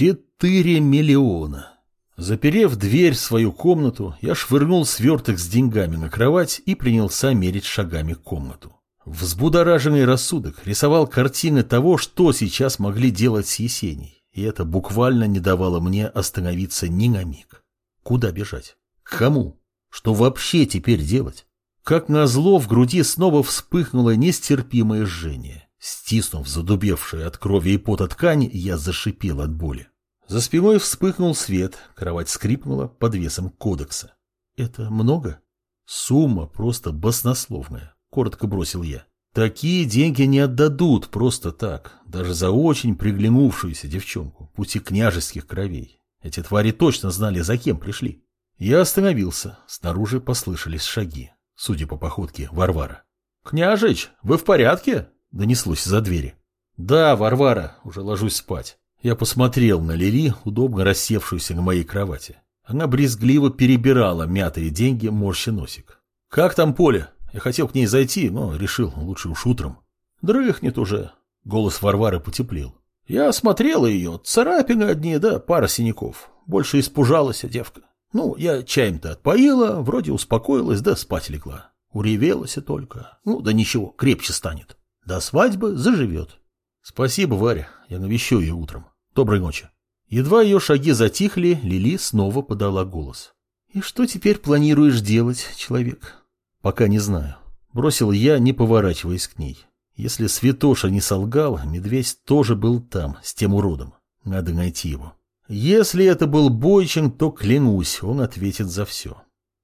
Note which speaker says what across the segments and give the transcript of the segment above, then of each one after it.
Speaker 1: Четыре миллиона. Заперев дверь в свою комнату, я швырнул сверток с деньгами на кровать и принялся мерить шагами комнату. Взбудораженный рассудок рисовал картины того, что сейчас могли делать с Есеней, и это буквально не давало мне остановиться ни на миг. Куда бежать? К кому? Что вообще теперь делать? Как назло, в груди снова вспыхнуло нестерпимое жжение. Стиснув задубевшую от крови и пота ткань, я зашипел от боли. За спиной вспыхнул свет, кровать скрипнула под весом кодекса. Это много? Сумма просто баснословная, коротко бросил я. Такие деньги не отдадут просто так, даже за очень приглянувшуюся девчонку, пути княжеских кровей. Эти твари точно знали, за кем пришли. Я остановился, снаружи послышались шаги, судя по походке Варвара. «Княжич, вы в порядке?» — донеслось из-за двери. «Да, Варвара, уже ложусь спать». Я посмотрел на Лили, удобно рассевшуюся на моей кровати. Она брезгливо перебирала мятые деньги, морща носик. «Как там поле? Я хотел к ней зайти, но решил, лучше уж утром». «Дрыхнет уже». Голос Варвары потеплел. «Я осмотрела ее, царапины одни, да пара синяков. Больше испужалась девка. Ну, я чаем-то отпоила, вроде успокоилась, да спать легла. Уревелась и только. Ну, да ничего, крепче станет. До свадьбы заживет». «Спасибо, Варя, я навещу ее утром. Доброй ночи. Едва ее шаги затихли, Лили снова подала голос. И что теперь планируешь делать, человек? Пока не знаю. Бросил я, не поворачиваясь к ней. Если Святоша не солгал, медведь тоже был там, с тем уродом. Надо найти его. Если это был Бойчин, то, клянусь, он ответит за все.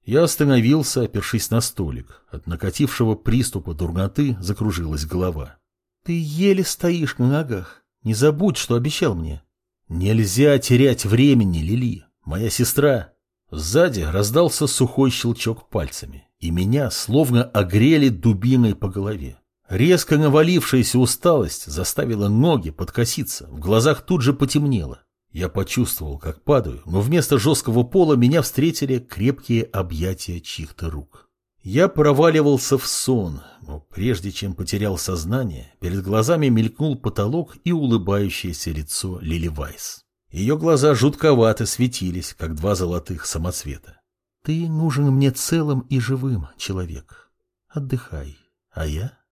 Speaker 1: Я остановился, опершись на столик. От накатившего приступа дурноты закружилась голова. Ты еле стоишь на ногах. Не забудь, что обещал мне. Нельзя терять времени, Лили. Моя сестра. Сзади раздался сухой щелчок пальцами, и меня словно огрели дубиной по голове. Резко навалившаяся усталость заставила ноги подкоситься, в глазах тут же потемнело. Я почувствовал, как падаю, но вместо жесткого пола меня встретили крепкие объятия чьих-то рук. Я проваливался в сон, но прежде чем потерял сознание, перед глазами мелькнул потолок и улыбающееся лицо Лили Вайс. Ее глаза жутковато светились, как два золотых самоцвета. «Ты нужен мне целым и живым, человек. Отдыхай, а я